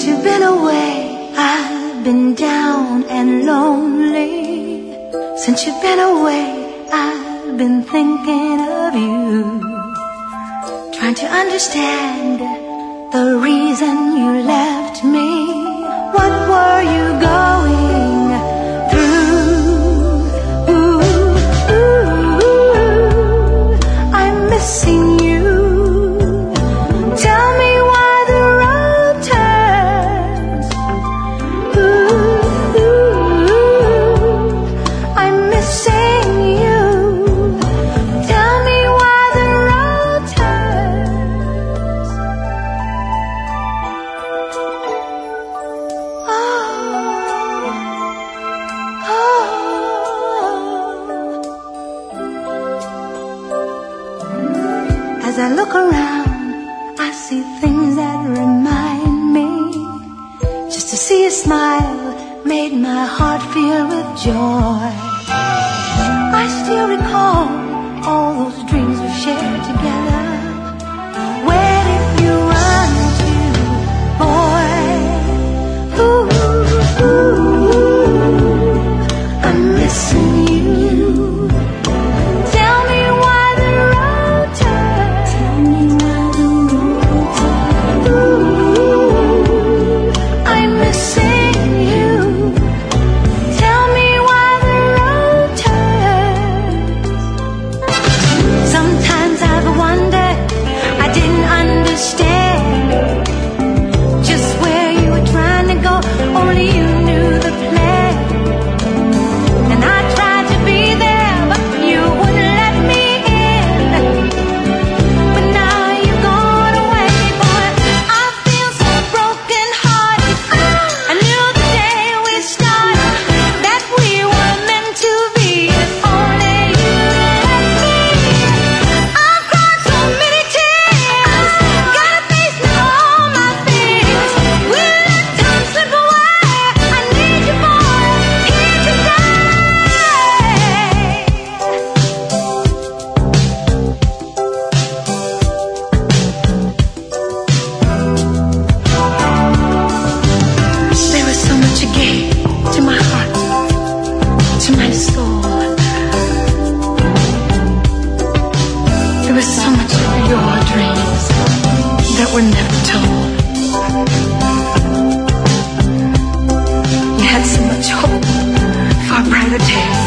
Since you've been away, I've been down and lonely. Since you've been away, I've been thinking of you. Trying to understand look around, I see things that remind me. Just to see a smile made my heart fill with joy. I still recall all those dreams we shared together. were never told. You had so much hope for a brighter day.